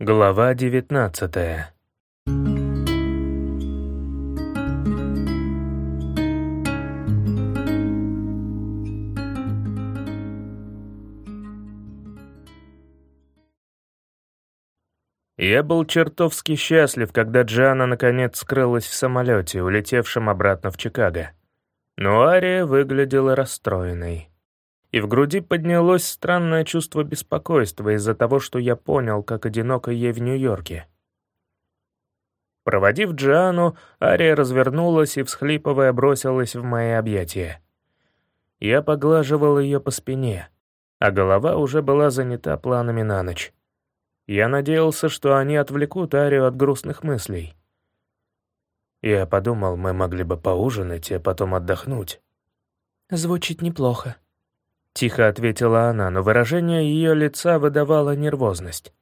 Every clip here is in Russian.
Глава девятнадцатая. Я был чертовски счастлив, когда Джана наконец скрылась в самолете, улетевшем обратно в Чикаго. Но Ария выглядела расстроенной. И в груди поднялось странное чувство беспокойства из-за того, что я понял, как одиноко ей в Нью-Йорке. Проводив Джану, Ария развернулась и, всхлипывая, бросилась в мои объятия. Я поглаживал ее по спине, а голова уже была занята планами на ночь. Я надеялся, что они отвлекут Арию от грустных мыслей. Я подумал, мы могли бы поужинать, а потом отдохнуть. «Звучит неплохо», — тихо ответила она, но выражение ее лица выдавало нервозность.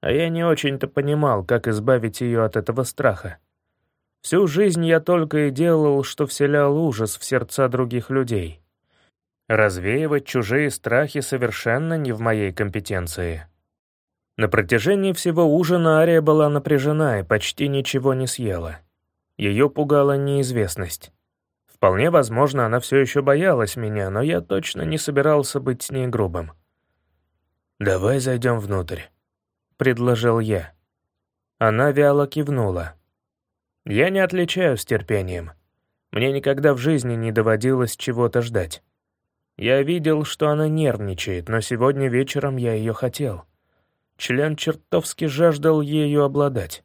А я не очень-то понимал, как избавить ее от этого страха. Всю жизнь я только и делал, что вселял ужас в сердца других людей. Развеивать чужие страхи совершенно не в моей компетенции. На протяжении всего ужина Ария была напряжена и почти ничего не съела. Ее пугала неизвестность. Вполне возможно, она все еще боялась меня, но я точно не собирался быть с ней грубым. «Давай зайдем внутрь», — предложил я. Она вяло кивнула. «Я не отличаюсь терпением. Мне никогда в жизни не доводилось чего-то ждать. Я видел, что она нервничает, но сегодня вечером я ее хотел». Член чертовски жаждал ею обладать.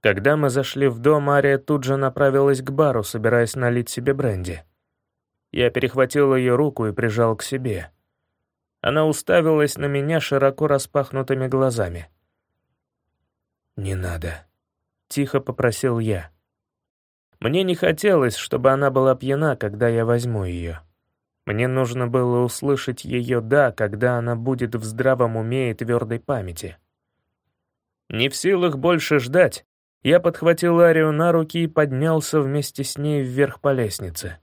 Когда мы зашли в дом, Ария тут же направилась к бару, собираясь налить себе бренди. Я перехватил ее руку и прижал к себе. Она уставилась на меня широко распахнутыми глазами. «Не надо», — тихо попросил я. Мне не хотелось, чтобы она была пьяна, когда я возьму ее. Мне нужно было услышать ее «да», когда она будет в здравом уме и твердой памяти. Не в силах больше ждать, я подхватил Арию на руки и поднялся вместе с ней вверх по лестнице.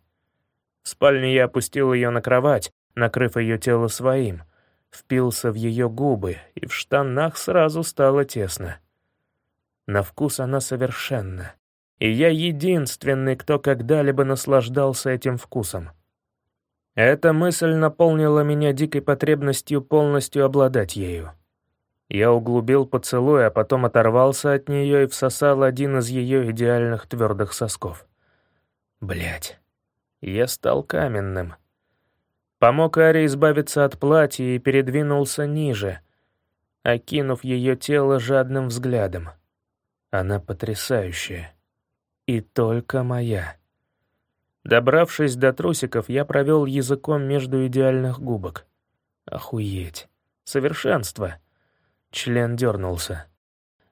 В спальне я опустил ее на кровать, накрыв ее тело своим, впился в ее губы, и в штанах сразу стало тесно. На вкус она совершенна, и я единственный, кто когда-либо наслаждался этим вкусом. Эта мысль наполнила меня дикой потребностью полностью обладать ею. Я углубил поцелуй, а потом оторвался от нее и всосал один из ее идеальных твердых сосков. Блять, я стал каменным. Помог Аре избавиться от платья и передвинулся ниже, окинув ее тело жадным взглядом. Она потрясающая. И только моя. Добравшись до трусиков, я провел языком между идеальных губок. Охуеть. Совершенство. Член дернулся.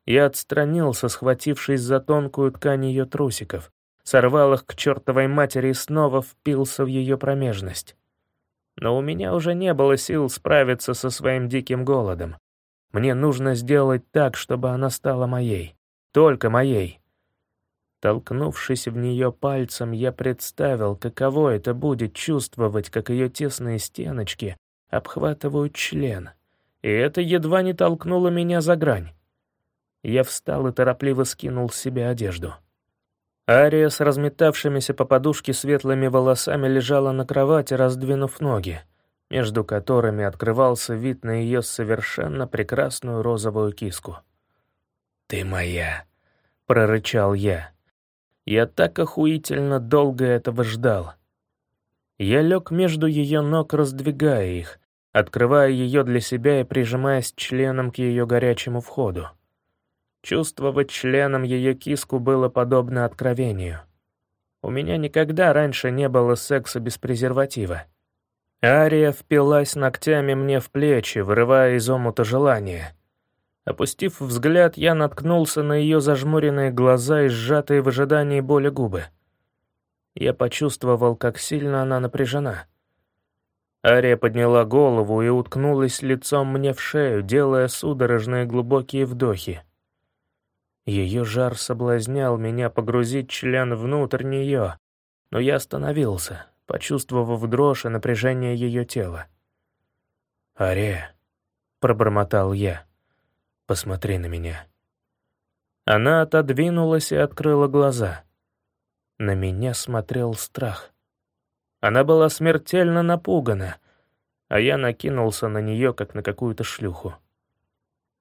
Я отстранился, схватившись за тонкую ткань ее трусиков, сорвал их к чертовой матери и снова впился в ее промежность. Но у меня уже не было сил справиться со своим диким голодом. Мне нужно сделать так, чтобы она стала моей. Только моей. Толкнувшись в нее пальцем, я представил, каково это будет чувствовать, как ее тесные стеночки обхватывают член. И это едва не толкнуло меня за грань. Я встал и торопливо скинул с себя одежду. Ария с разметавшимися по подушке светлыми волосами лежала на кровати, раздвинув ноги, между которыми открывался вид на ее совершенно прекрасную розовую киску. «Ты моя!» — прорычал я. Я так охуительно долго этого ждал. Я лег между ее ног, раздвигая их, открывая ее для себя и прижимаясь членом к ее горячему входу. Чувствовать членом ее киску было подобно откровению. У меня никогда раньше не было секса без презерватива. Ария впилась ногтями мне в плечи, вырывая из омута желания — Опустив взгляд, я наткнулся на ее зажмуренные глаза и сжатые в ожидании боли губы. Я почувствовал, как сильно она напряжена. Ария подняла голову и уткнулась лицом мне в шею, делая судорожные глубокие вдохи. Ее жар соблазнял меня погрузить член внутрь нее, но я остановился, почувствовав дрожь и напряжение ее тела. «Ария», — пробормотал я, — Посмотри на меня». Она отодвинулась и открыла глаза. На меня смотрел страх. Она была смертельно напугана, а я накинулся на нее, как на какую-то шлюху.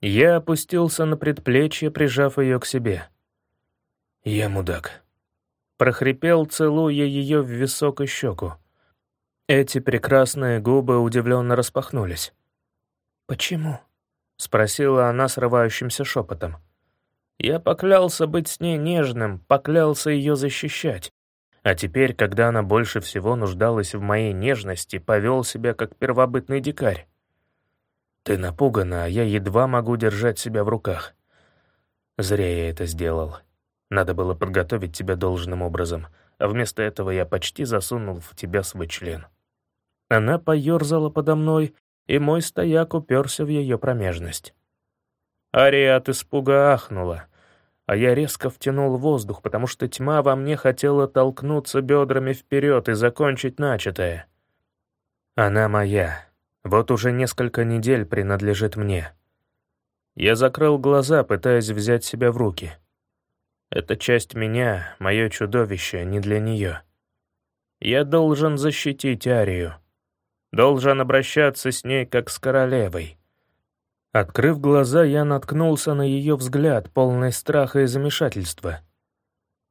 Я опустился на предплечье, прижав ее к себе. «Я мудак», — прохрипел, целуя ее в висок и щеку. Эти прекрасные губы удивленно распахнулись. «Почему?» — спросила она срывающимся шепотом. Я поклялся быть с ней нежным, поклялся ее защищать. А теперь, когда она больше всего нуждалась в моей нежности, повел себя как первобытный дикарь. Ты напугана, а я едва могу держать себя в руках. Зря я это сделал. Надо было подготовить тебя должным образом, а вместо этого я почти засунул в тебя свой член. Она поерзала подо мной, и мой стояк уперся в ее промежность. Ария от испуга ахнула, а я резко втянул воздух, потому что тьма во мне хотела толкнуться бедрами вперед и закончить начатое. Она моя, вот уже несколько недель принадлежит мне. Я закрыл глаза, пытаясь взять себя в руки. Эта часть меня, мое чудовище, не для нее. Я должен защитить Арию. Должен обращаться с ней, как с королевой. Открыв глаза, я наткнулся на ее взгляд, полный страха и замешательства.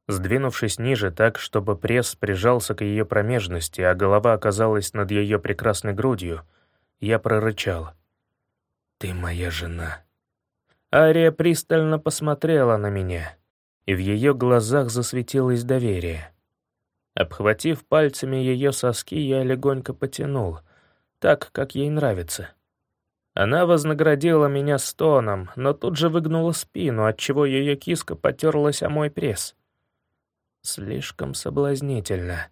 Сдвинувшись ниже так, чтобы пресс прижался к ее промежности, а голова оказалась над ее прекрасной грудью, я прорычал. «Ты моя жена». Ария пристально посмотрела на меня, и в ее глазах засветилось доверие. Обхватив пальцами ее соски, я легонько потянул, так, как ей нравится. Она вознаградила меня стоном, но тут же выгнула спину, отчего ее киска потерлась о мой пресс. Слишком соблазнительно.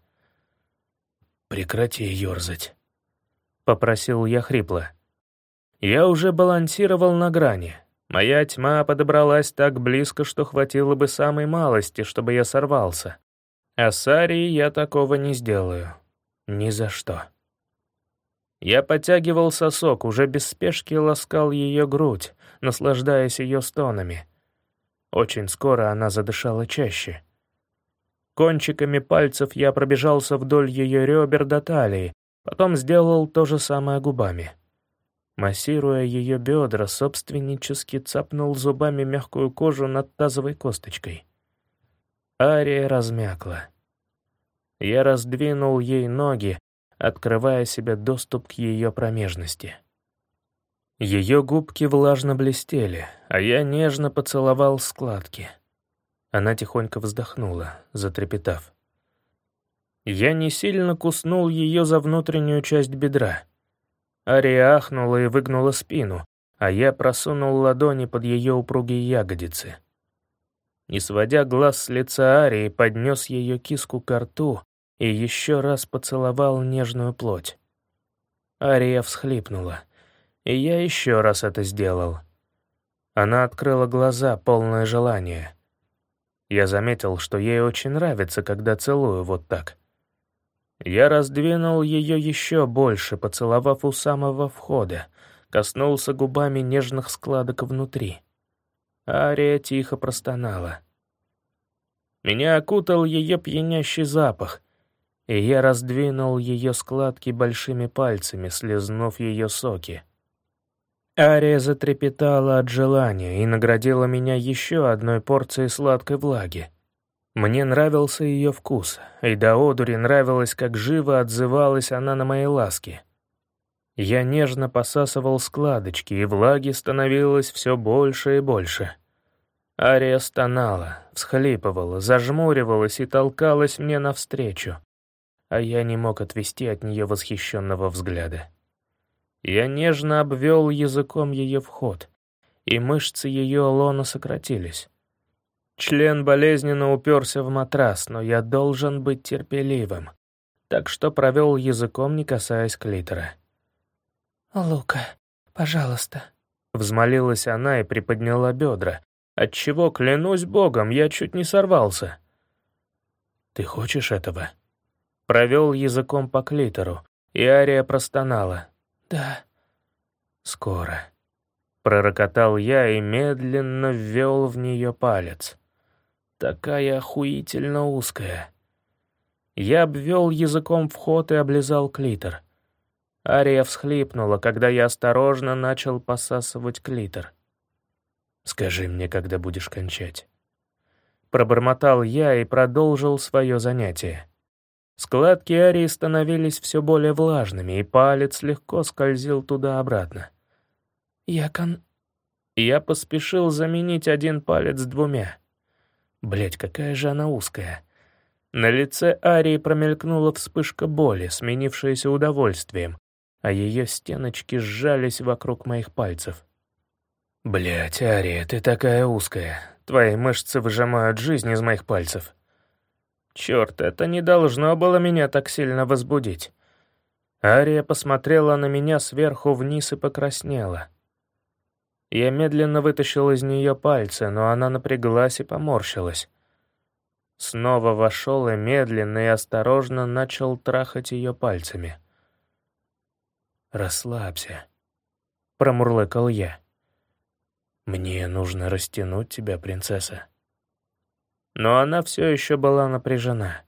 «Прекрати ерзать», — попросил я хрипло. Я уже балансировал на грани. Моя тьма подобралась так близко, что хватило бы самой малости, чтобы я сорвался. А с Арией я такого не сделаю. Ни за что. Я подтягивал сосок, уже без спешки ласкал ее грудь, наслаждаясь ее стонами. Очень скоро она задышала чаще. Кончиками пальцев я пробежался вдоль ее ребер до талии, потом сделал то же самое губами. Массируя ее бедра, собственнически цапнул зубами мягкую кожу над тазовой косточкой. Ария размякла. Я раздвинул ей ноги, открывая себе доступ к ее промежности. Ее губки влажно блестели, а я нежно поцеловал складки. Она тихонько вздохнула, затрепетав. Я не сильно куснул ее за внутреннюю часть бедра. Ария ахнула и выгнула спину, а я просунул ладони под ее упругие ягодицы. Не сводя глаз с лица Арии, поднес ее киску к рту и еще раз поцеловал нежную плоть. Ария всхлипнула, и я еще раз это сделал. Она открыла глаза, полное желания. Я заметил, что ей очень нравится, когда целую вот так. Я раздвинул ее еще больше, поцеловав у самого входа, коснулся губами нежных складок внутри. Ария тихо простонала. Меня окутал ее пьянящий запах, и я раздвинул ее складки большими пальцами, слезнув ее соки. Ария затрепетала от желания и наградила меня еще одной порцией сладкой влаги. Мне нравился ее вкус, и до одури нравилось, как живо отзывалась она на мои ласки. Я нежно посасывал складочки, и влаги становилось все больше и больше. Ария стонала, всхлипывала, зажмуривалась и толкалась мне навстречу а я не мог отвести от нее восхищенного взгляда. Я нежно обвел языком ее вход, и мышцы ее лона сократились. Член болезненно уперся в матрас, но я должен быть терпеливым, так что провел языком, не касаясь клитора. «Лука, пожалуйста», — взмолилась она и приподняла бедра, отчего, клянусь богом, я чуть не сорвался. «Ты хочешь этого?» Провел языком по клитору, и Ария простонала. «Да». «Скоро», — Пророкотал я и медленно ввел в нее палец. Такая охуительно узкая. Я обвел языком вход и облизал клитор. Ария всхлипнула, когда я осторожно начал посасывать клитор. «Скажи мне, когда будешь кончать». Пробормотал я и продолжил свое занятие. Складки Арии становились все более влажными, и палец легко скользил туда-обратно. «Я кон...» Я поспешил заменить один палец двумя. Блять, какая же она узкая. На лице Арии промелькнула вспышка боли, сменившаяся удовольствием, а ее стеночки сжались вокруг моих пальцев. Блять, Ария, ты такая узкая. Твои мышцы выжимают жизнь из моих пальцев. Черт, это не должно было меня так сильно возбудить. Ария посмотрела на меня сверху вниз и покраснела. Я медленно вытащил из нее пальцы, но она напряглась и поморщилась. Снова вошел и медленно и осторожно начал трахать ее пальцами. «Расслабься», — промурлыкал я. «Мне нужно растянуть тебя, принцесса». Но она все еще была напряжена.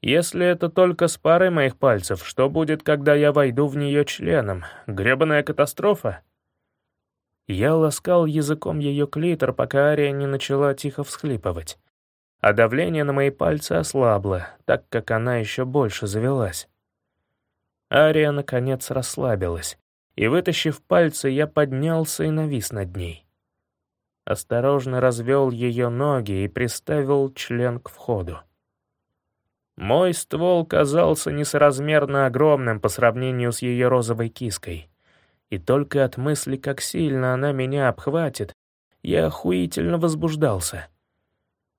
Если это только с парой моих пальцев, что будет, когда я войду в нее членом? Гребаная катастрофа? Я ласкал языком ее клитор, пока Ария не начала тихо всхлипывать. А давление на мои пальцы ослабло, так как она еще больше завелась. Ария, наконец, расслабилась, и, вытащив пальцы, я поднялся и навис над ней. Осторожно развел ее ноги и приставил член к входу. Мой ствол казался несоразмерно огромным по сравнению с ее розовой киской. И только от мысли, как сильно она меня обхватит, я охуительно возбуждался.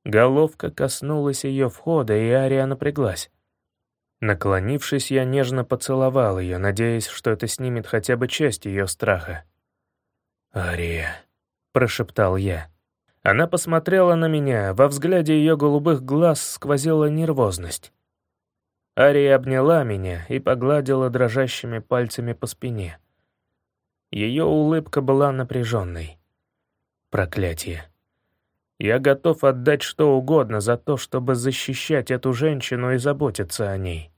Головка коснулась ее входа, и Ария напряглась. Наклонившись, я нежно поцеловал ее, надеясь, что это снимет хотя бы часть ее страха. «Ария», — прошептал я. Она посмотрела на меня, во взгляде ее голубых глаз сквозила нервозность. Ария обняла меня и погладила дрожащими пальцами по спине. Ее улыбка была напряженной. Проклятие. Я готов отдать что угодно за то, чтобы защищать эту женщину и заботиться о ней.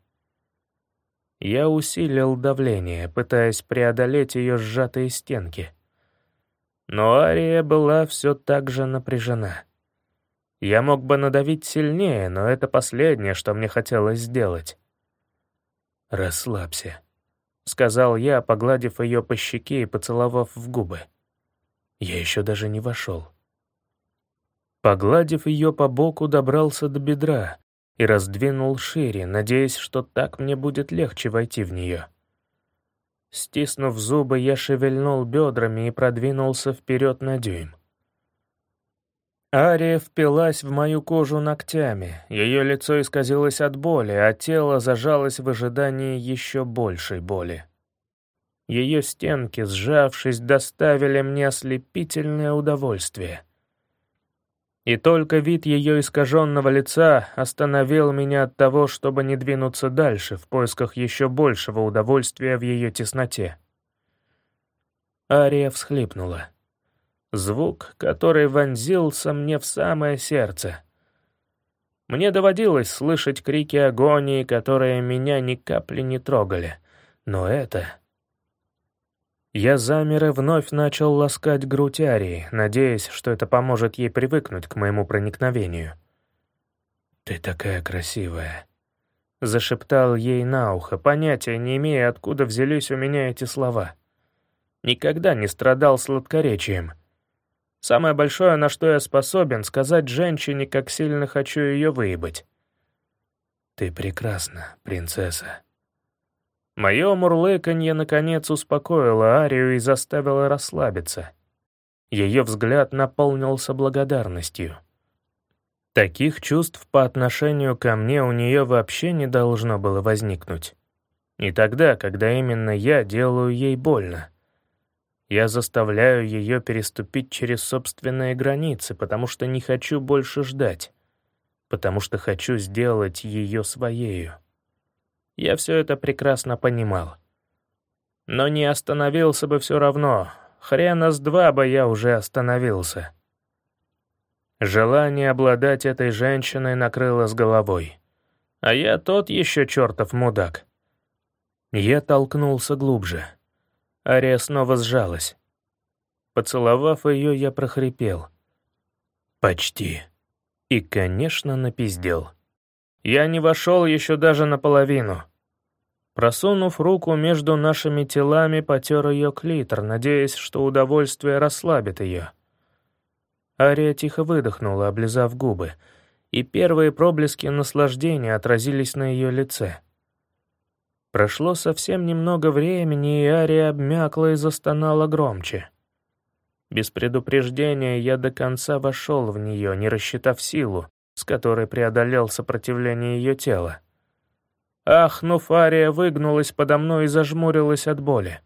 Я усилил давление, пытаясь преодолеть ее сжатые стенки. Но Ария была все так же напряжена. Я мог бы надавить сильнее, но это последнее, что мне хотелось сделать. «Расслабься», — сказал я, погладив ее по щеке и поцеловав в губы. Я еще даже не вошел. Погладив ее по боку, добрался до бедра, и раздвинул шире, надеясь, что так мне будет легче войти в нее. Стиснув зубы, я шевельнул бедрами и продвинулся вперед на дюйм. Ария впилась в мою кожу ногтями, ее лицо исказилось от боли, а тело зажалось в ожидании еще большей боли. Ее стенки, сжавшись, доставили мне ослепительное удовольствие — и только вид ее искаженного лица остановил меня от того, чтобы не двинуться дальше в поисках еще большего удовольствия в ее тесноте. Ария всхлипнула. Звук, который вонзился мне в самое сердце. Мне доводилось слышать крики агонии, которые меня ни капли не трогали. Но это... Я замер и вновь начал ласкать грудь Арии, надеясь, что это поможет ей привыкнуть к моему проникновению. «Ты такая красивая», — зашептал ей на ухо, понятия не имея, откуда взялись у меня эти слова. Никогда не страдал сладкоречием. Самое большое, на что я способен, сказать женщине, как сильно хочу ее выебать. «Ты прекрасна, принцесса», Мое мурлыканье наконец успокоило Арию и заставило расслабиться. Ее взгляд наполнился благодарностью. Таких чувств по отношению ко мне у нее вообще не должно было возникнуть. Не тогда, когда именно я делаю ей больно. Я заставляю ее переступить через собственные границы, потому что не хочу больше ждать, потому что хочу сделать ее своею. Я все это прекрасно понимал. Но не остановился бы все равно, хрена с два бы я уже остановился. Желание обладать этой женщиной накрыло с головой. А я тот еще чертов мудак. Я толкнулся глубже. Ария снова сжалась. Поцеловав ее, я прохрипел. «Почти». И, конечно, напиздел. Я не вошел еще даже наполовину. Просунув руку между нашими телами, потер ее клитор, надеясь, что удовольствие расслабит ее. Ария тихо выдохнула, облизав губы, и первые проблески наслаждения отразились на ее лице. Прошло совсем немного времени, и Ария обмякла и застонала громче. Без предупреждения я до конца вошел в нее, не рассчитав силу, с которой преодолел сопротивление ее тела. Ахнув, Ария выгнулась подо мной и зажмурилась от боли.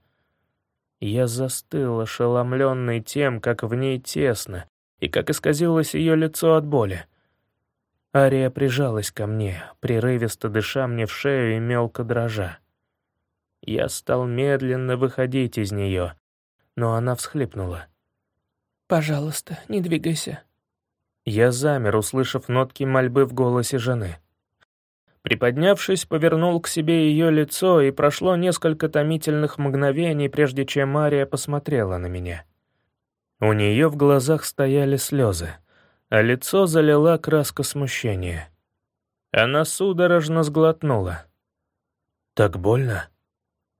Я застыл, ошеломленный тем, как в ней тесно, и как исказилось ее лицо от боли. Ария прижалась ко мне, прерывисто дыша мне в шею и мелко дрожа. Я стал медленно выходить из нее, но она всхлипнула. «Пожалуйста, не двигайся». Я замер, услышав нотки мольбы в голосе жены. Приподнявшись, повернул к себе ее лицо, и прошло несколько томительных мгновений, прежде чем Мария посмотрела на меня. У нее в глазах стояли слезы, а лицо залила краска смущения. Она судорожно сглотнула. «Так больно?»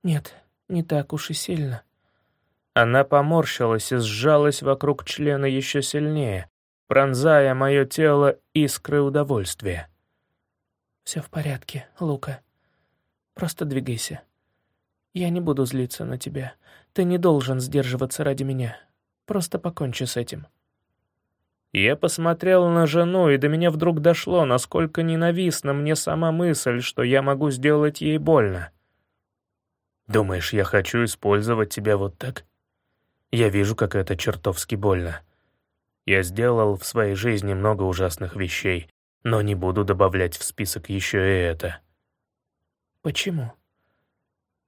«Нет, не так уж и сильно». Она поморщилась и сжалась вокруг члена еще сильнее, пронзая мое тело искры удовольствия. «Все в порядке, Лука. Просто двигайся. Я не буду злиться на тебя. Ты не должен сдерживаться ради меня. Просто покончи с этим». Я посмотрел на жену, и до меня вдруг дошло, насколько ненавистна мне сама мысль, что я могу сделать ей больно. «Думаешь, я хочу использовать тебя вот так? Я вижу, как это чертовски больно. Я сделал в своей жизни много ужасных вещей, но не буду добавлять в список еще и это. Почему?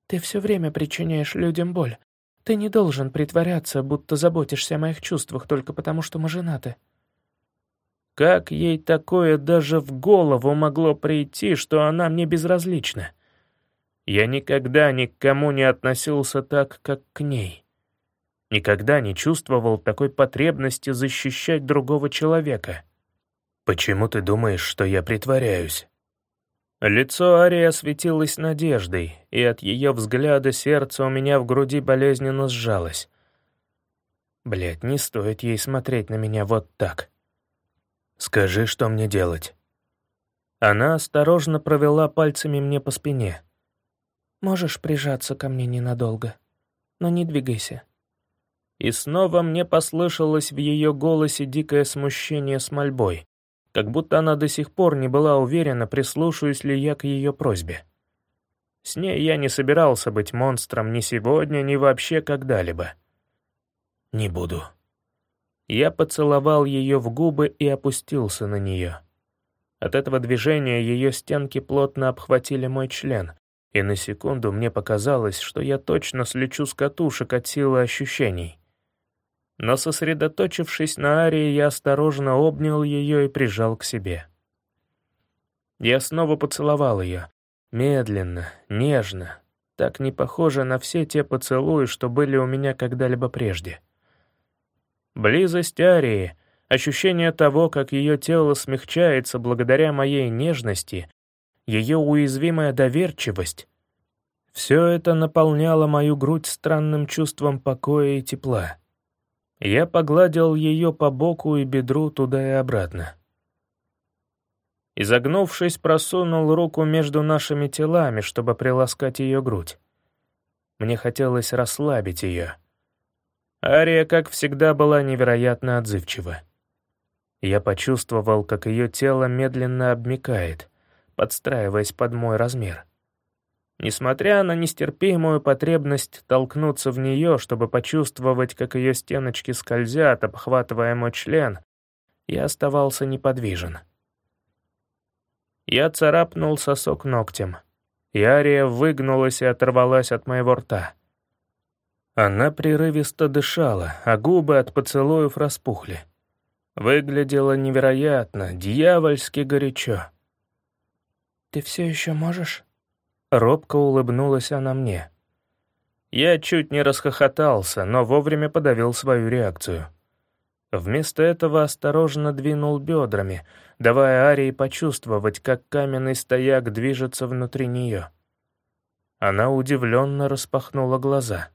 Ты все время причиняешь людям боль. Ты не должен притворяться, будто заботишься о моих чувствах только потому, что мы женаты. Как ей такое даже в голову могло прийти, что она мне безразлична? Я никогда ни к кому не относился так, как к ней. Никогда не чувствовал такой потребности защищать другого человека. «Почему ты думаешь, что я притворяюсь?» Лицо Арии осветилось надеждой, и от ее взгляда сердце у меня в груди болезненно сжалось. Блядь, не стоит ей смотреть на меня вот так. «Скажи, что мне делать?» Она осторожно провела пальцами мне по спине. «Можешь прижаться ко мне ненадолго, но не двигайся». И снова мне послышалось в ее голосе дикое смущение с мольбой как будто она до сих пор не была уверена, прислушаюсь ли я к ее просьбе. С ней я не собирался быть монстром ни сегодня, ни вообще когда-либо. «Не буду». Я поцеловал ее в губы и опустился на нее. От этого движения ее стенки плотно обхватили мой член, и на секунду мне показалось, что я точно слечу с катушек от силы ощущений но, сосредоточившись на Арии, я осторожно обнял ее и прижал к себе. Я снова поцеловал ее, медленно, нежно, так не похоже на все те поцелуи, что были у меня когда-либо прежде. Близость Арии, ощущение того, как ее тело смягчается благодаря моей нежности, ее уязвимая доверчивость — все это наполняло мою грудь странным чувством покоя и тепла. Я погладил ее по боку и бедру туда и обратно. Изогнувшись, просунул руку между нашими телами, чтобы приласкать ее грудь. Мне хотелось расслабить ее. Ария, как всегда, была невероятно отзывчива. Я почувствовал, как ее тело медленно обмикает, подстраиваясь под мой размер. Несмотря на нестерпимую потребность толкнуться в нее, чтобы почувствовать, как ее стеночки скользят, обхватывая мой член, я оставался неподвижен. Я царапнул сосок ногтем. и Ария выгнулась и оторвалась от моего рта. Она прерывисто дышала, а губы от поцелуев распухли. Выглядело невероятно, дьявольски горячо. «Ты все еще можешь?» Робко улыбнулась она мне. Я чуть не расхохотался, но вовремя подавил свою реакцию. Вместо этого осторожно двинул бедрами, давая Арии почувствовать, как каменный стояк движется внутри нее. Она удивленно распахнула глаза.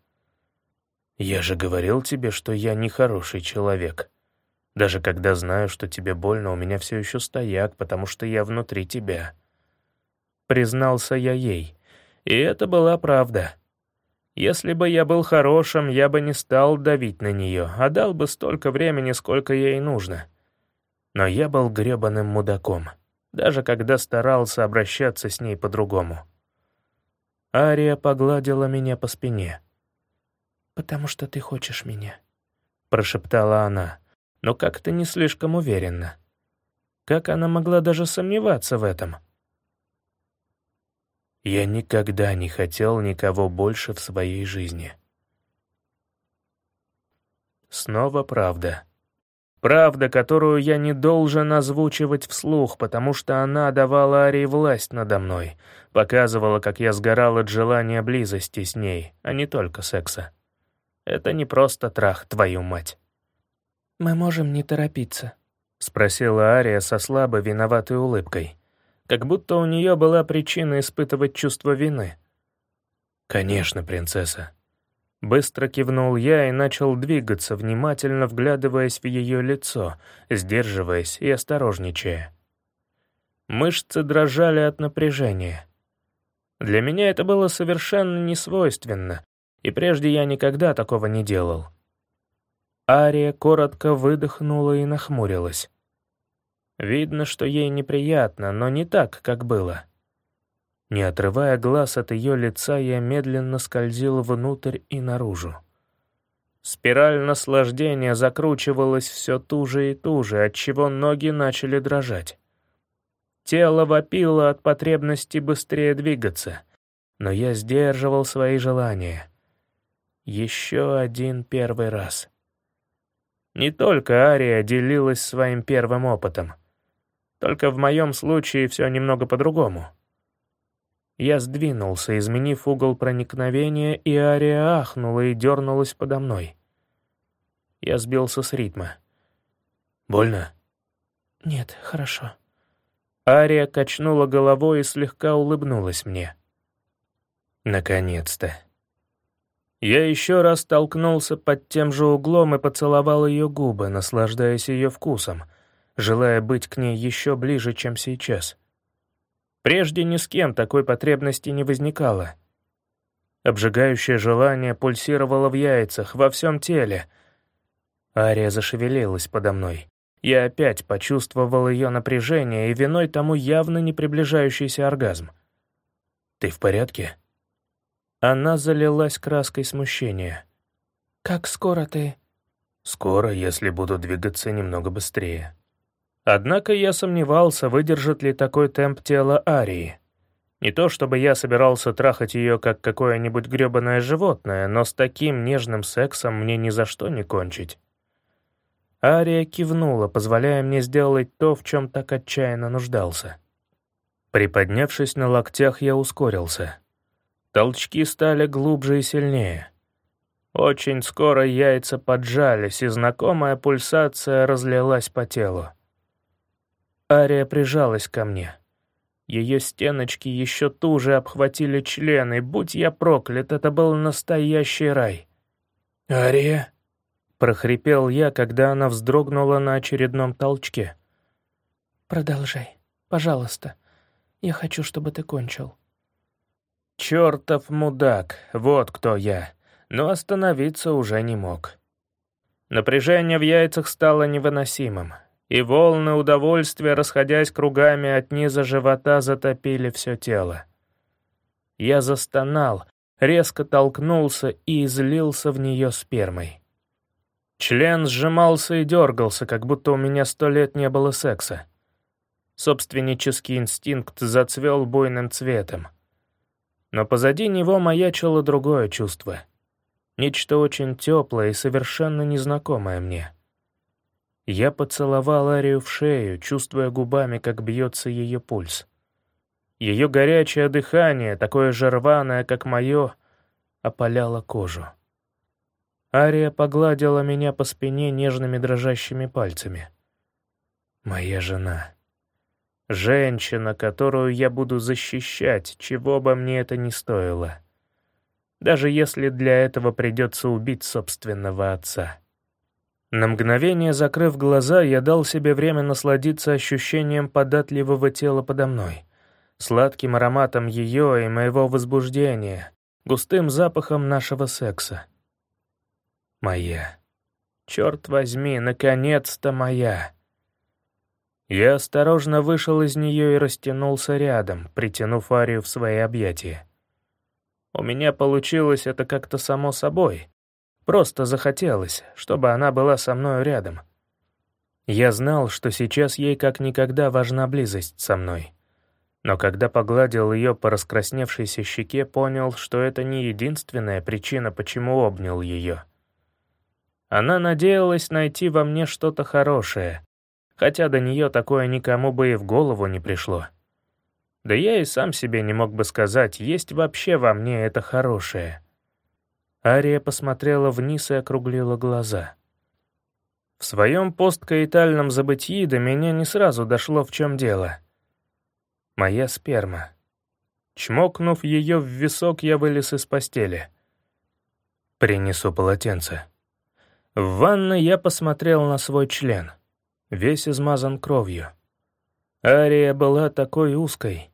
«Я же говорил тебе, что я нехороший человек. Даже когда знаю, что тебе больно, у меня все еще стояк, потому что я внутри тебя». Признался я ей. И это была правда. Если бы я был хорошим, я бы не стал давить на нее, а дал бы столько времени, сколько ей нужно. Но я был гребаным мудаком, даже когда старался обращаться с ней по-другому. Ария погладила меня по спине. «Потому что ты хочешь меня», — прошептала она, но как-то не слишком уверенно. Как она могла даже сомневаться в этом? Я никогда не хотел никого больше в своей жизни. Снова правда. Правда, которую я не должен озвучивать вслух, потому что она давала Арии власть надо мной, показывала, как я сгорал от желания близости с ней, а не только секса. Это не просто трах, твою мать. «Мы можем не торопиться», — спросила Ария со слабо виноватой улыбкой как будто у нее была причина испытывать чувство вины. «Конечно, принцесса». Быстро кивнул я и начал двигаться, внимательно вглядываясь в ее лицо, сдерживаясь и осторожничая. Мышцы дрожали от напряжения. Для меня это было совершенно несвойственно, и прежде я никогда такого не делал. Ария коротко выдохнула и нахмурилась. Видно, что ей неприятно, но не так, как было. Не отрывая глаз от ее лица, я медленно скользил внутрь и наружу. Спираль наслаждения закручивалась все туже и туже, отчего ноги начали дрожать. Тело вопило от потребности быстрее двигаться, но я сдерживал свои желания. Еще один первый раз. Не только Ария делилась своим первым опытом — только в моем случае все немного по-другому. Я сдвинулся, изменив угол проникновения, и Ария ахнула и дернулась подо мной. Я сбился с ритма. «Больно?» «Нет, хорошо». Ария качнула головой и слегка улыбнулась мне. «Наконец-то». Я еще раз толкнулся под тем же углом и поцеловал ее губы, наслаждаясь ее вкусом — желая быть к ней еще ближе, чем сейчас. Прежде ни с кем такой потребности не возникало. Обжигающее желание пульсировало в яйцах, во всем теле. Ария зашевелилась подо мной. Я опять почувствовал ее напряжение, и виной тому явно не приближающийся оргазм. «Ты в порядке?» Она залилась краской смущения. «Как скоро ты...» «Скоро, если буду двигаться немного быстрее». Однако я сомневался, выдержит ли такой темп тела Арии. Не то чтобы я собирался трахать ее как какое-нибудь грёбаное животное, но с таким нежным сексом мне ни за что не кончить. Ария кивнула, позволяя мне сделать то, в чем так отчаянно нуждался. Приподнявшись на локтях, я ускорился. Толчки стали глубже и сильнее. Очень скоро яйца поджались, и знакомая пульсация разлилась по телу. Ария прижалась ко мне. Ее стеночки еще туже обхватили члены. Будь я проклят, это был настоящий рай. «Ария?» — прохрипел я, когда она вздрогнула на очередном толчке. «Продолжай, пожалуйста. Я хочу, чтобы ты кончил». «Чертов мудак, вот кто я!» Но остановиться уже не мог. Напряжение в яйцах стало невыносимым и волны удовольствия, расходясь кругами от низа живота, затопили все тело. Я застонал, резко толкнулся и излился в нее спермой. Член сжимался и дергался, как будто у меня сто лет не было секса. Собственнический инстинкт зацвел буйным цветом. Но позади него маячило другое чувство. Нечто очень теплое и совершенно незнакомое мне. Я поцеловал Арию в шею, чувствуя губами, как бьется ее пульс. Ее горячее дыхание, такое же рваное, как мое, опаляло кожу. Ария погладила меня по спине нежными дрожащими пальцами. Моя жена. Женщина, которую я буду защищать, чего бы мне это ни стоило. Даже если для этого придется убить собственного отца. На мгновение закрыв глаза, я дал себе время насладиться ощущением податливого тела подо мной, сладким ароматом ее и моего возбуждения, густым запахом нашего секса. Моя. Черт возьми, наконец-то моя. Я осторожно вышел из нее и растянулся рядом, притянув Арию в свои объятия. У меня получилось это как-то само собой. Просто захотелось, чтобы она была со мной рядом. Я знал, что сейчас ей как никогда важна близость со мной. Но когда погладил ее по раскрасневшейся щеке, понял, что это не единственная причина, почему обнял ее. Она надеялась найти во мне что-то хорошее, хотя до нее такое никому бы и в голову не пришло. Да я и сам себе не мог бы сказать, есть вообще во мне это хорошее. Ария посмотрела вниз и округлила глаза. В своем посткаитальном забытии до меня не сразу дошло, в чем дело. Моя сперма. Чмокнув ее в висок, я вылез из постели. «Принесу полотенце». В ванной я посмотрел на свой член — весь измазан кровью. Ария была такой узкой.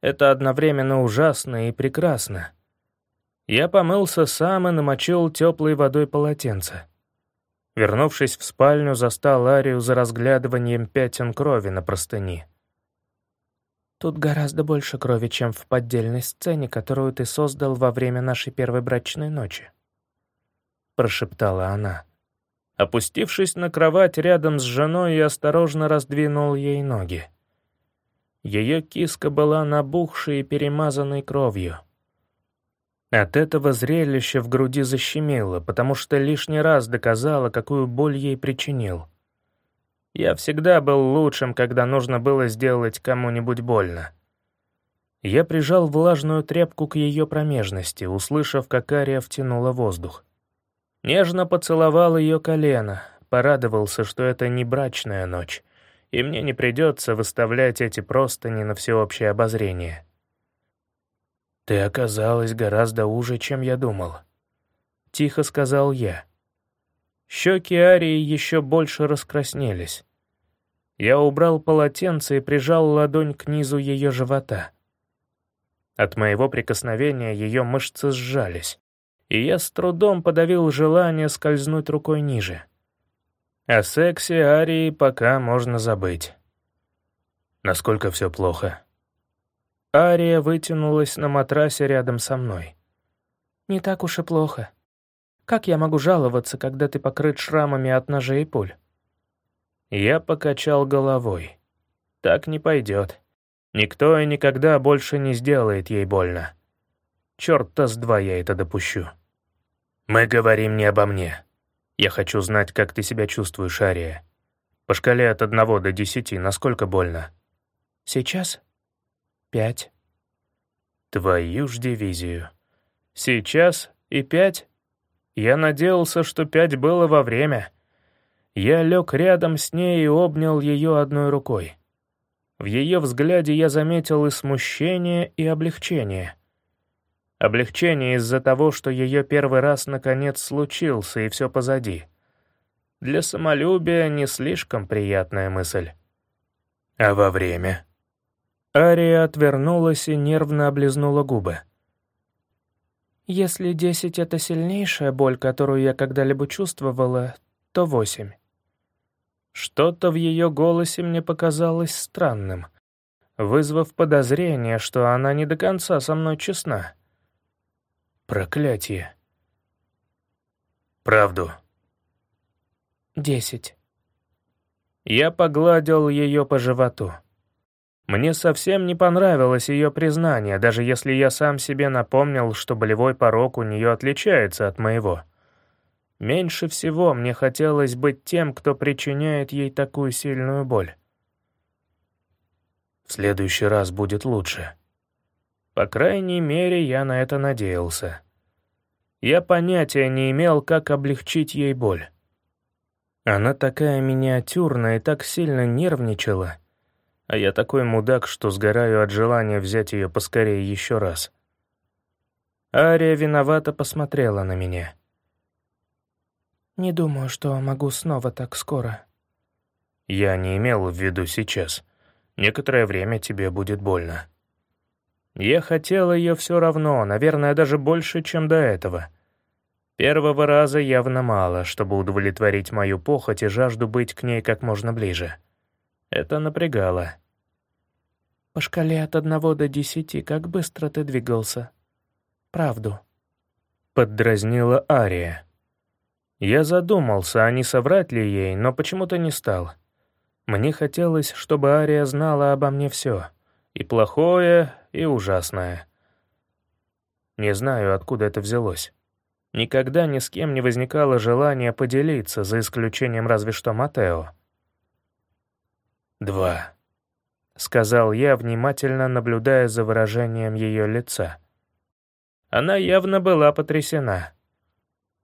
Это одновременно ужасно и прекрасно. Я помылся сам и намочил теплой водой полотенце. Вернувшись в спальню, застал Арию за разглядыванием пятен крови на простыни. «Тут гораздо больше крови, чем в поддельной сцене, которую ты создал во время нашей первой брачной ночи», — прошептала она. Опустившись на кровать рядом с женой, я осторожно раздвинул ей ноги. Ее киска была набухшей и перемазанной кровью. От этого зрелища в груди защемило, потому что лишний раз доказало, какую боль ей причинил. Я всегда был лучшим, когда нужно было сделать кому-нибудь больно. Я прижал влажную тряпку к ее промежности, услышав, как Ария втянула воздух. Нежно поцеловал ее колено, порадовался, что это не брачная ночь, и мне не придется выставлять эти простыни на всеобщее обозрение. «Ты оказалась гораздо уже, чем я думал», — тихо сказал я. Щеки Арии еще больше раскраснелись. Я убрал полотенце и прижал ладонь к низу ее живота. От моего прикосновения ее мышцы сжались и я с трудом подавил желание скользнуть рукой ниже. О сексе Арии пока можно забыть. Насколько все плохо. Ария вытянулась на матрасе рядом со мной. «Не так уж и плохо. Как я могу жаловаться, когда ты покрыт шрамами от ножей и пуль?» Я покачал головой. «Так не пойдет. Никто и никогда больше не сделает ей больно. Черт-то с два я это допущу». «Мы говорим не обо мне. Я хочу знать, как ты себя чувствуешь, Ария. По шкале от одного до десяти, насколько больно?» «Сейчас? Пять». «Твою ж дивизию. Сейчас и пять? Я надеялся, что пять было во время». Я лег рядом с ней и обнял ее одной рукой. В ее взгляде я заметил и смущение, и облегчение — Облегчение из-за того, что ее первый раз наконец случился и все позади. Для самолюбия не слишком приятная мысль. А во время? Ария отвернулась и нервно облизнула губы. «Если десять — это сильнейшая боль, которую я когда-либо чувствовала, то восемь». Что-то в ее голосе мне показалось странным, вызвав подозрение, что она не до конца со мной честна. Проклятие. Правду. Десять. Я погладил ее по животу. Мне совсем не понравилось ее признание, даже если я сам себе напомнил, что болевой порог у нее отличается от моего. Меньше всего мне хотелось быть тем, кто причиняет ей такую сильную боль. В следующий раз будет лучше. По крайней мере, я на это надеялся. Я понятия не имел, как облегчить ей боль. Она такая миниатюрная и так сильно нервничала, а я такой мудак, что сгораю от желания взять ее поскорее еще раз. Ария виновато посмотрела на меня. «Не думаю, что могу снова так скоро». «Я не имел в виду сейчас. Некоторое время тебе будет больно». Я хотел ее все равно, наверное, даже больше, чем до этого. Первого раза явно мало, чтобы удовлетворить мою похоть и жажду быть к ней как можно ближе. Это напрягало. По шкале от одного до десяти, как быстро ты двигался? Правду. Поддразнила Ария. Я задумался, а не соврать ли ей, но почему-то не стал. Мне хотелось, чтобы Ария знала обо мне все. И плохое, и ужасное. Не знаю, откуда это взялось. Никогда ни с кем не возникало желания поделиться, за исключением разве что Матео. «Два», — сказал я, внимательно наблюдая за выражением ее лица. Она явно была потрясена.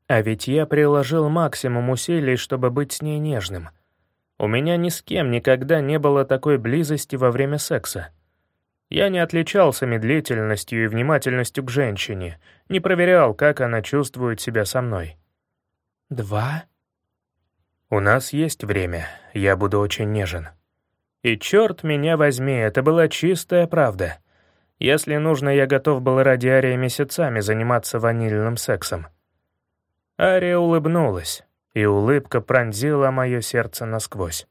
А ведь я приложил максимум усилий, чтобы быть с ней нежным. У меня ни с кем никогда не было такой близости во время секса. Я не отличался медлительностью и внимательностью к женщине, не проверял, как она чувствует себя со мной. «Два?» «У нас есть время, я буду очень нежен». И черт меня возьми, это была чистая правда. Если нужно, я готов был ради Арии месяцами заниматься ванильным сексом. Ария улыбнулась, и улыбка пронзила мое сердце насквозь.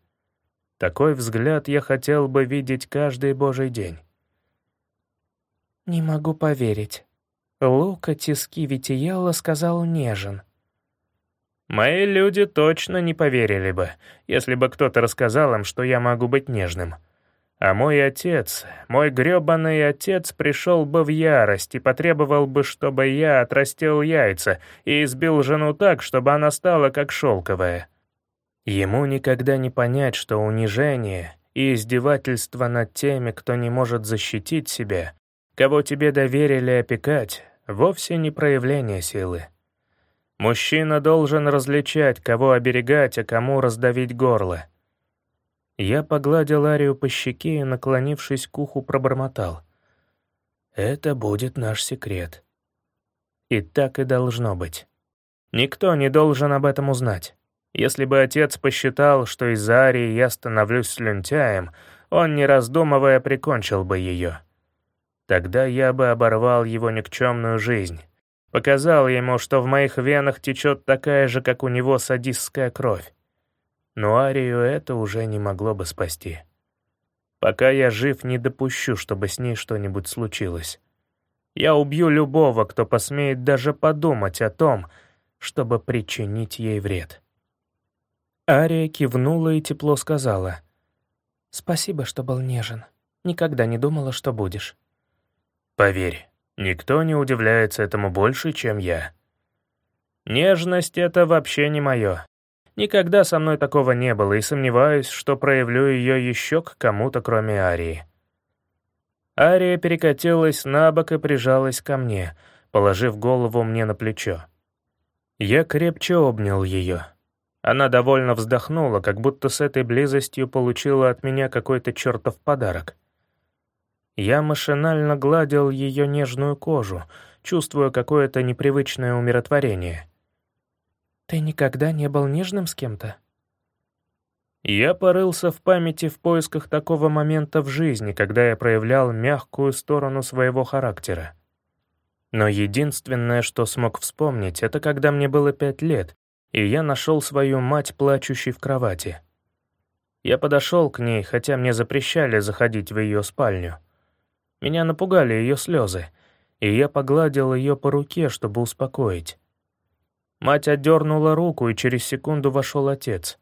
Такой взгляд я хотел бы видеть каждый божий день. «Не могу поверить. Лука тиски Витиелла сказал нежен. Мои люди точно не поверили бы, если бы кто-то рассказал им, что я могу быть нежным. А мой отец, мой грёбаный отец пришел бы в ярость и потребовал бы, чтобы я отрастил яйца и избил жену так, чтобы она стала как шелковая. Ему никогда не понять, что унижение и издевательство над теми, кто не может защитить себя, кого тебе доверили опекать, вовсе не проявление силы. Мужчина должен различать, кого оберегать, а кому раздавить горло. Я погладил Арию по щеке и, наклонившись к уху, пробормотал. «Это будет наш секрет». И так и должно быть. Никто не должен об этом узнать. Если бы отец посчитал, что из-за Арии я становлюсь слюнтяем, он, не раздумывая, прикончил бы ее. Тогда я бы оборвал его никчемную жизнь, Показал ему, что в моих венах течет такая же, как у него, садистская кровь. Но Арию это уже не могло бы спасти. Пока я жив, не допущу, чтобы с ней что-нибудь случилось. Я убью любого, кто посмеет даже подумать о том, чтобы причинить ей вред. Ария кивнула и тепло сказала. «Спасибо, что был нежен. Никогда не думала, что будешь». «Поверь, Никто не удивляется этому больше, чем я. Нежность — это вообще не мое. Никогда со мной такого не было, и сомневаюсь, что проявлю ее еще к кому-то, кроме Арии. Ария перекатилась на бок и прижалась ко мне, положив голову мне на плечо. Я крепче обнял ее. Она довольно вздохнула, как будто с этой близостью получила от меня какой-то чертов подарок. Я машинально гладил ее нежную кожу, чувствуя какое-то непривычное умиротворение. «Ты никогда не был нежным с кем-то?» Я порылся в памяти в поисках такого момента в жизни, когда я проявлял мягкую сторону своего характера. Но единственное, что смог вспомнить, это когда мне было пять лет, и я нашел свою мать, плачущей в кровати. Я подошел к ней, хотя мне запрещали заходить в ее спальню. Меня напугали ее слезы, и я погладил ее по руке, чтобы успокоить. Мать отдернула руку, и через секунду вошел отец.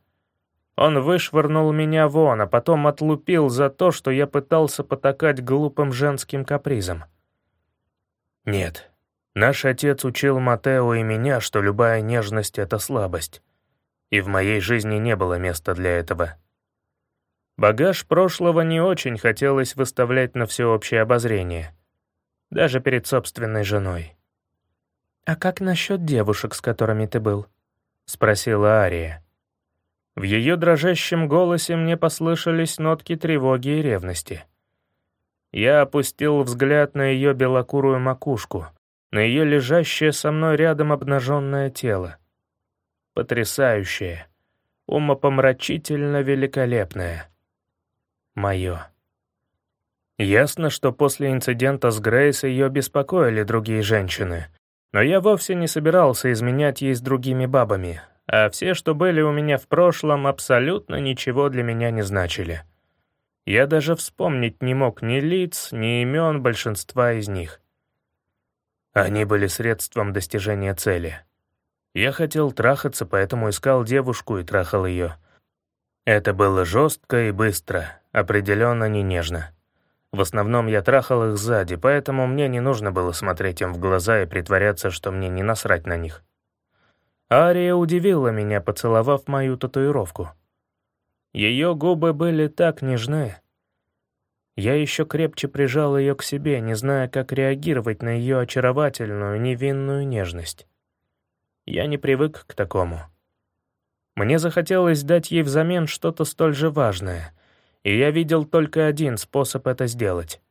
Он вышвырнул меня вон, а потом отлупил за то, что я пытался потакать глупым женским капризом. Нет, наш отец учил Матео и меня, что любая нежность — это слабость. И в моей жизни не было места для этого. Багаж прошлого не очень хотелось выставлять на всеобщее обозрение. Даже перед собственной женой. «А как насчет девушек, с которыми ты был?» — спросила Ария. В ее дрожащем голосе мне послышались нотки тревоги и ревности. Я опустил взгляд на ее белокурую макушку, на ее лежащее со мной рядом обнаженное тело. Потрясающее, умопомрачительно великолепное. Мое. Ясно, что после инцидента с Грейс ее беспокоили другие женщины, но я вовсе не собирался изменять ей с другими бабами, а все, что были у меня в прошлом, абсолютно ничего для меня не значили. Я даже вспомнить не мог ни лиц, ни имен большинства из них. Они были средством достижения цели. Я хотел трахаться, поэтому искал девушку и трахал ее. Это было жестко и быстро, определенно не нежно. В основном я трахал их сзади, поэтому мне не нужно было смотреть им в глаза и притворяться, что мне не насрать на них. Ария удивила меня, поцеловав мою татуировку. Ее губы были так нежны. Я еще крепче прижал ее к себе, не зная, как реагировать на ее очаровательную, невинную нежность. Я не привык к такому. Мне захотелось дать ей взамен что-то столь же важное, и я видел только один способ это сделать.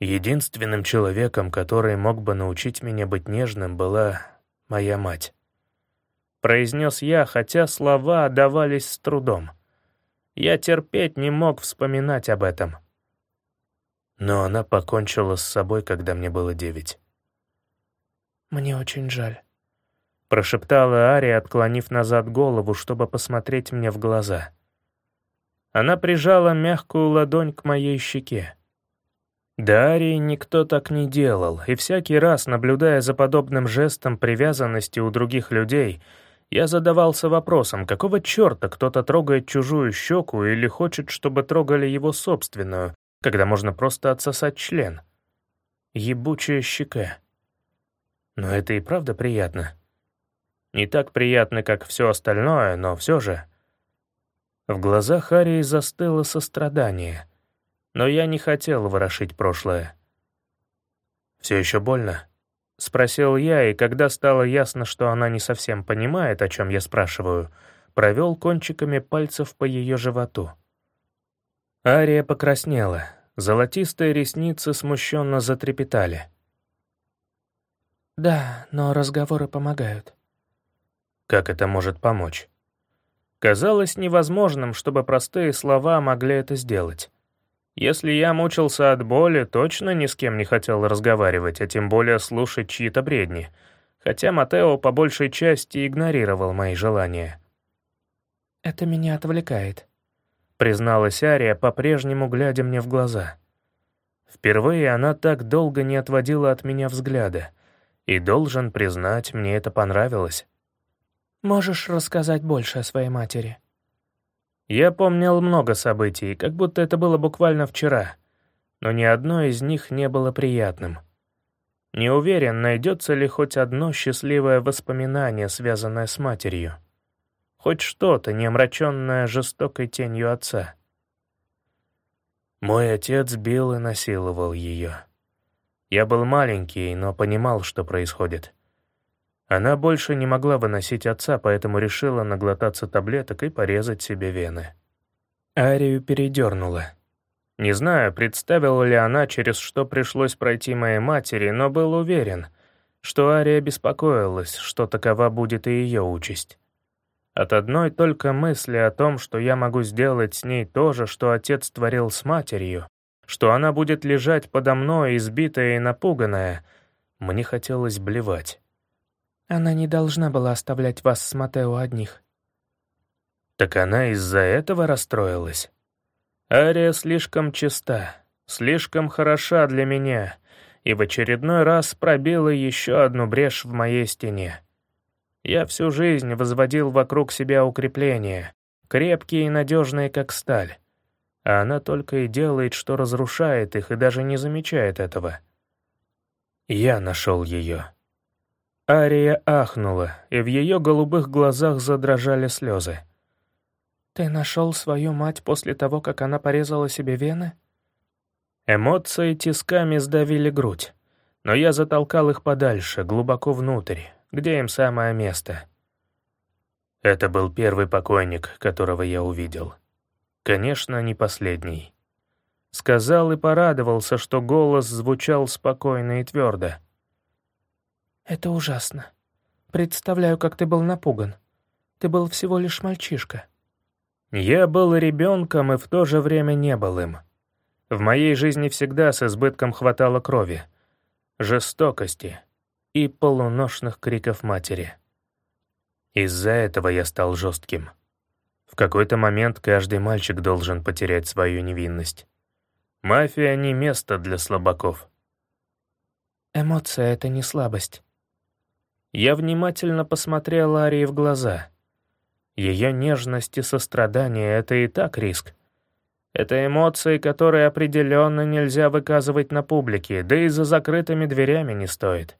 Единственным человеком, который мог бы научить меня быть нежным, была моя мать произнес я, хотя слова давались с трудом. Я терпеть не мог вспоминать об этом. Но она покончила с собой, когда мне было девять. «Мне очень жаль», — прошептала Ария, отклонив назад голову, чтобы посмотреть мне в глаза. Она прижала мягкую ладонь к моей щеке. Да Арии никто так не делал, и всякий раз, наблюдая за подобным жестом привязанности у других людей, я задавался вопросом, какого черта кто-то трогает чужую щеку или хочет, чтобы трогали его собственную, когда можно просто отсосать член. Ебучая щека. Но это и правда приятно. Не так приятно, как все остальное, но все же. В глазах Арии застыло сострадание, но я не хотел ворошить прошлое. «Все еще больно?» — спросил я, и когда стало ясно, что она не совсем понимает, о чем я спрашиваю, провел кончиками пальцев по ее животу. Ария покраснела, золотистые ресницы смущенно затрепетали. «Да, но разговоры помогают». «Как это может помочь?» Казалось невозможным, чтобы простые слова могли это сделать. Если я мучился от боли, точно ни с кем не хотел разговаривать, а тем более слушать чьи-то бредни, хотя Матео по большей части игнорировал мои желания. «Это меня отвлекает», — призналась Ария, по-прежнему глядя мне в глаза. Впервые она так долго не отводила от меня взгляда, и, должен признать, мне это понравилось. «Можешь рассказать больше о своей матери?» Я помнил много событий, как будто это было буквально вчера, но ни одно из них не было приятным. Не уверен, найдется ли хоть одно счастливое воспоминание, связанное с матерью. Хоть что-то, не омраченное жестокой тенью отца. Мой отец бил и насиловал ее. Я был маленький, но понимал, что происходит. Она больше не могла выносить отца, поэтому решила наглотаться таблеток и порезать себе вены. Арию передернула. Не знаю, представила ли она, через что пришлось пройти моей матери, но был уверен, что Ария беспокоилась, что такова будет и ее участь. От одной только мысли о том, что я могу сделать с ней то же, что отец творил с матерью, что она будет лежать подо мной, избитая и напуганная, мне хотелось блевать. Она не должна была оставлять вас с Матео одних». «Так она из-за этого расстроилась?» «Ария слишком чиста, слишком хороша для меня, и в очередной раз пробила еще одну брешь в моей стене. Я всю жизнь возводил вокруг себя укрепления, крепкие и надежные, как сталь. А она только и делает, что разрушает их и даже не замечает этого. Я нашел ее. Ария ахнула, и в ее голубых глазах задрожали слезы. «Ты нашел свою мать после того, как она порезала себе вены?» Эмоции тисками сдавили грудь, но я затолкал их подальше, глубоко внутрь, где им самое место. Это был первый покойник, которого я увидел. Конечно, не последний. Сказал и порадовался, что голос звучал спокойно и твердо. «Это ужасно. Представляю, как ты был напуган. Ты был всего лишь мальчишка». Я был ребенком и в то же время не был им. В моей жизни всегда с избытком хватало крови, жестокости и полуношных криков матери. Из-за этого я стал жестким. В какой-то момент каждый мальчик должен потерять свою невинность. Мафия — не место для слабаков. Эмоция — это не слабость. Я внимательно посмотрел Арии в глаза. Ее нежность и сострадание — это и так риск. Это эмоции, которые определенно нельзя выказывать на публике, да и за закрытыми дверями не стоит.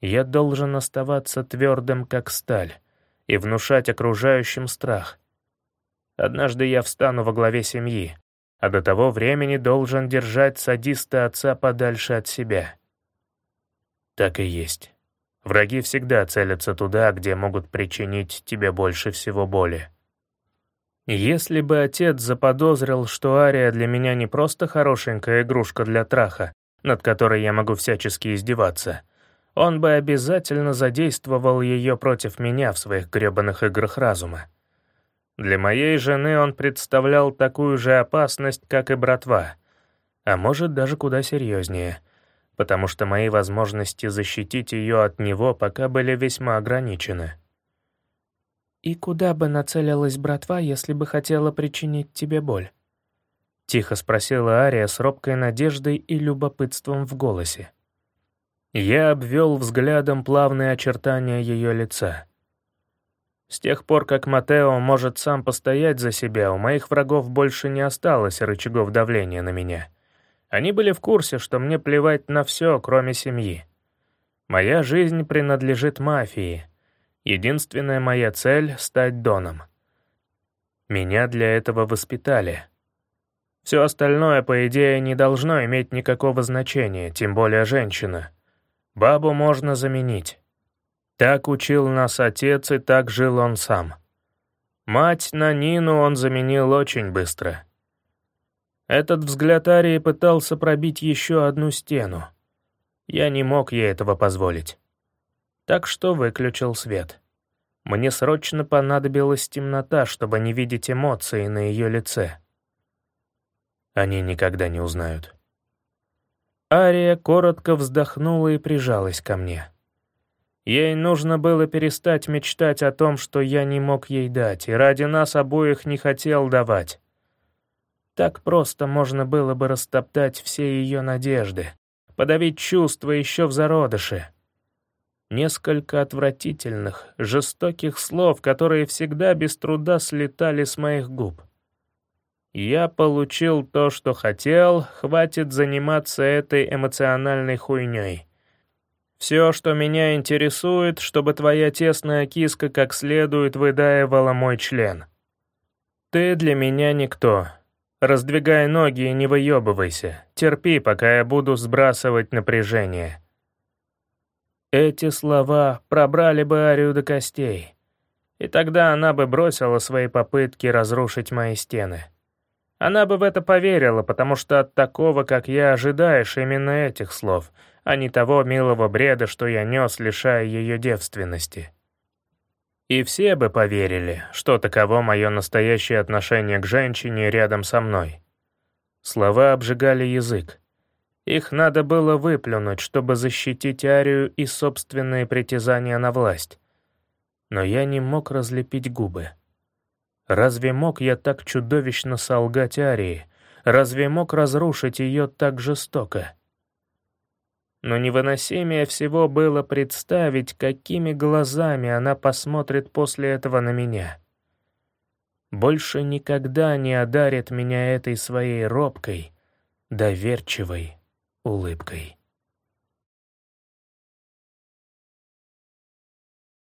Я должен оставаться твердым, как сталь, и внушать окружающим страх. Однажды я встану во главе семьи, а до того времени должен держать садиста отца подальше от себя. Так и есть. Враги всегда целятся туда, где могут причинить тебе больше всего боли. Если бы отец заподозрил, что Ария для меня не просто хорошенькая игрушка для траха, над которой я могу всячески издеваться, он бы обязательно задействовал ее против меня в своих гребаных играх разума. Для моей жены он представлял такую же опасность, как и братва, а может даже куда серьезнее — потому что мои возможности защитить ее от него пока были весьма ограничены. «И куда бы нацелилась братва, если бы хотела причинить тебе боль?» — тихо спросила Ария с робкой надеждой и любопытством в голосе. Я обвел взглядом плавные очертания ее лица. С тех пор, как Матео может сам постоять за себя, у моих врагов больше не осталось рычагов давления на меня — они были в курсе, что мне плевать на все, кроме семьи. Моя жизнь принадлежит мафии. Единственная моя цель — стать Доном. Меня для этого воспитали. Все остальное, по идее, не должно иметь никакого значения, тем более женщина. Бабу можно заменить. Так учил нас отец, и так жил он сам. Мать на Нину он заменил очень быстро — этот взгляд Арии пытался пробить еще одну стену. Я не мог ей этого позволить. Так что выключил свет. Мне срочно понадобилась темнота, чтобы не видеть эмоции на ее лице. Они никогда не узнают. Ария коротко вздохнула и прижалась ко мне. Ей нужно было перестать мечтать о том, что я не мог ей дать, и ради нас обоих не хотел давать. Так просто можно было бы растоптать все ее надежды, подавить чувства еще в зародыше. Несколько отвратительных, жестоких слов, которые всегда без труда слетали с моих губ. Я получил то, что хотел, хватит заниматься этой эмоциональной хуйней. Все, что меня интересует, чтобы твоя тесная киска как следует выдаивала мой член. Ты для меня никто, Раздвигай ноги и не выебывайся. Терпи, пока я буду сбрасывать напряжение». Эти слова пробрали бы Арию до костей. И тогда она бы бросила свои попытки разрушить мои стены. Она бы в это поверила, потому что от такого, как я, ожидаешь именно этих слов, а не того милого бреда, что я нес, лишая ее девственности. И все бы поверили, что таково мое настоящее отношение к женщине рядом со мной. Слова обжигали язык. Их надо было выплюнуть, чтобы защитить Арию и собственные притязания на власть. Но я не мог разлепить губы. Разве мог я так чудовищно солгать Арии? Разве мог разрушить ее так жестоко? Но невыносимее всего было представить, какими глазами она посмотрит после этого на меня. больше никогда не одарит меня этой своей робкой, доверчивой улыбкой.